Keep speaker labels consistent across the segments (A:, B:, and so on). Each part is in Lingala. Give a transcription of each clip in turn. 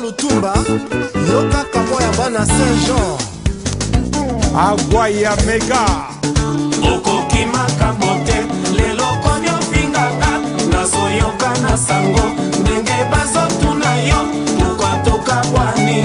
A: lutumba yo kaka moya bana saint jean agua ya mega okoki makambo te lelo konyo pingaka nazoyoka na sango ndenge bazotuna yo mokwatoka bwani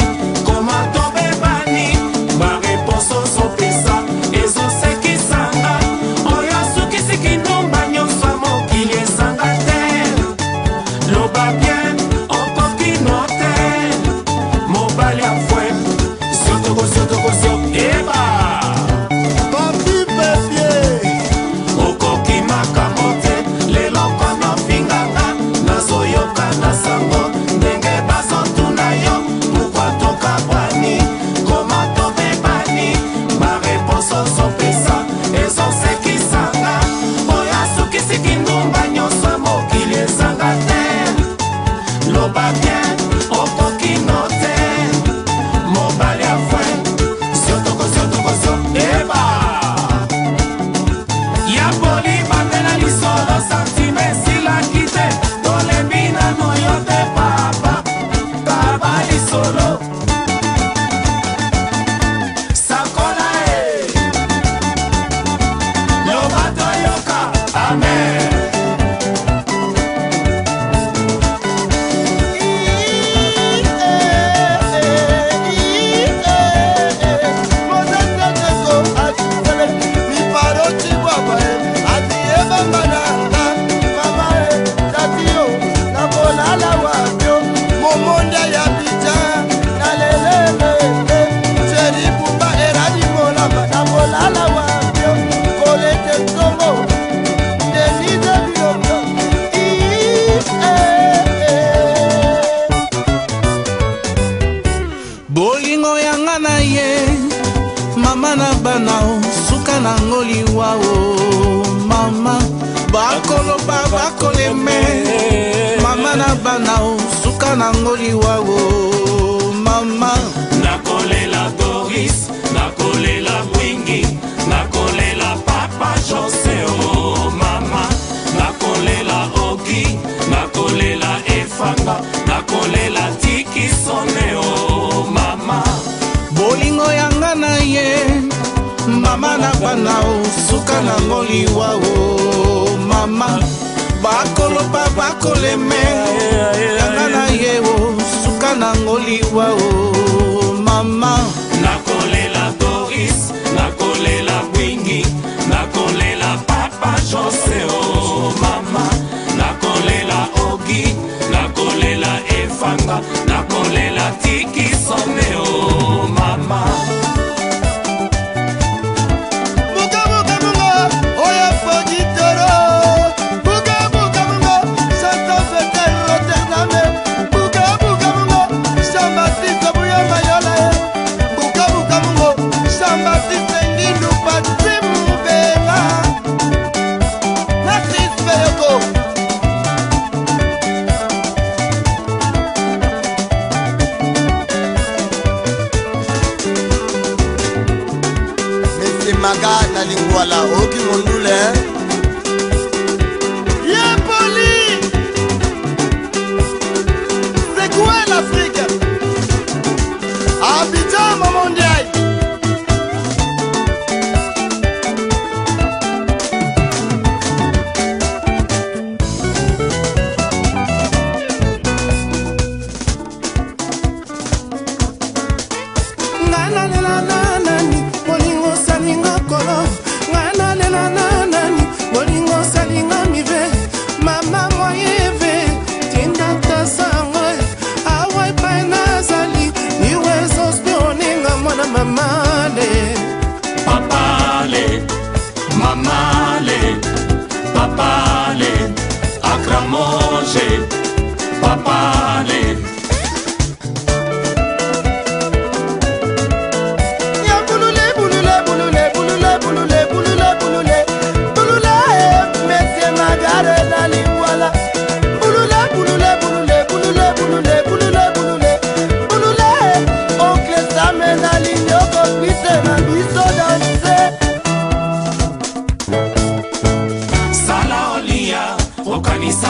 B: nango liwawo mama
A: nakolela doris nakolela mwingi nakolela papa joseo mama nakolela oki nakolela efanga nakolela tikisoneo mama
B: bolingo yanga na ye mama na bana osuka nango liwawo mama bakoloba bakoleme yanga na ye o suka nango liwa o mama nakolela doris
A: nakolela wingi nakolela papa jose o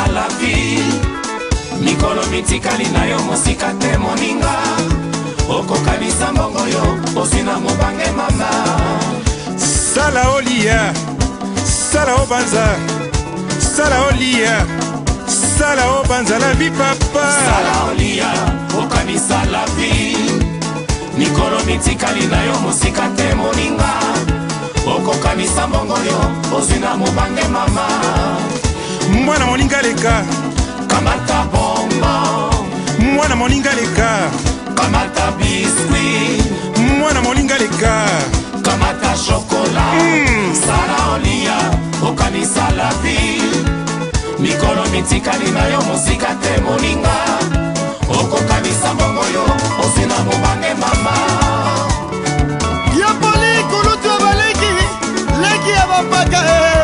A: malavi mikolo mitikali na yo mosika te moninga okokanisa mbongo yo osina mobange mama
B: sala olia sala obanza sala olia sala obanza lavi papasala olia
A: okanisa lavi mikolo mitikali na yo mosika te moninga okokanisa mbongo yo ozwi na mobange mama mwana moninga leka kamata bomba mwana moninga leka kamata biswi mwana moninga leka kamata shokola mm. sala olia okanisa lapi mikolo mitikali na yo mosika te moninga okokanisa mbongo yo osina mobange mama ya poli kulutu
C: ya baleki leki ya bapaka e eh.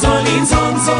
B: soll ihn sonst so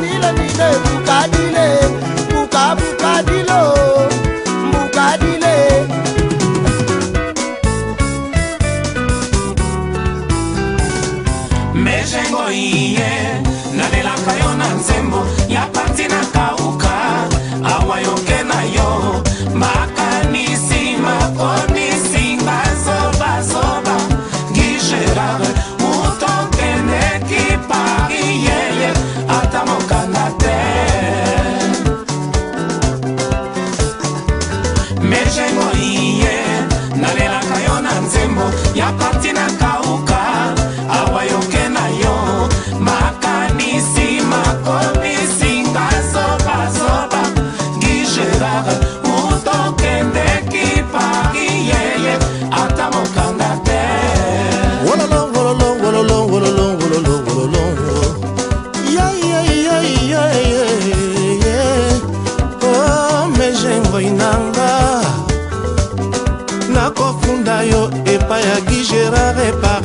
C: 你了，你了，不敢。
A: à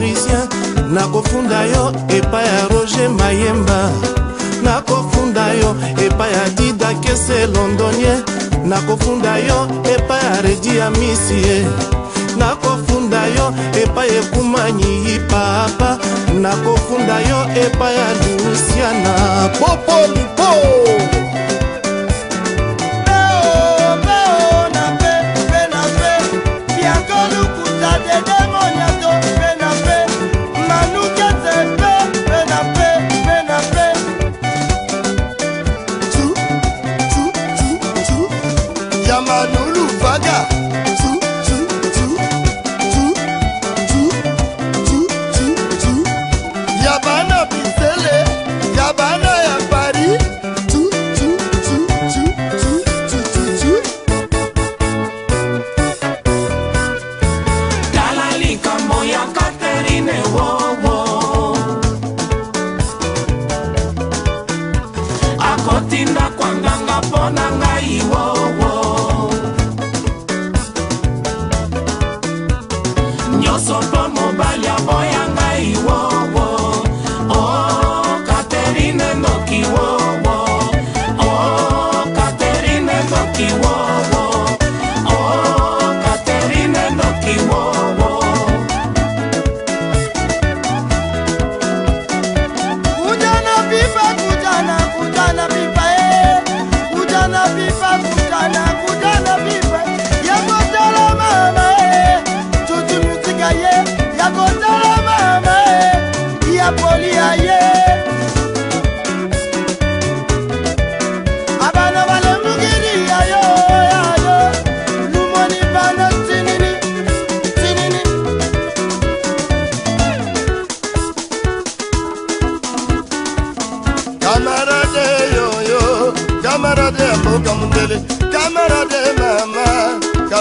B: parisien nakofunda yo epai ya roger mayemba nakofunda yo epai ya dida kese londonien nakofunda yo epai ya redi ya misie nakofunda yo epai ekumanyi yipapa nakofunda yo epai ya lusiana popolupo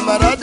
C: camarada.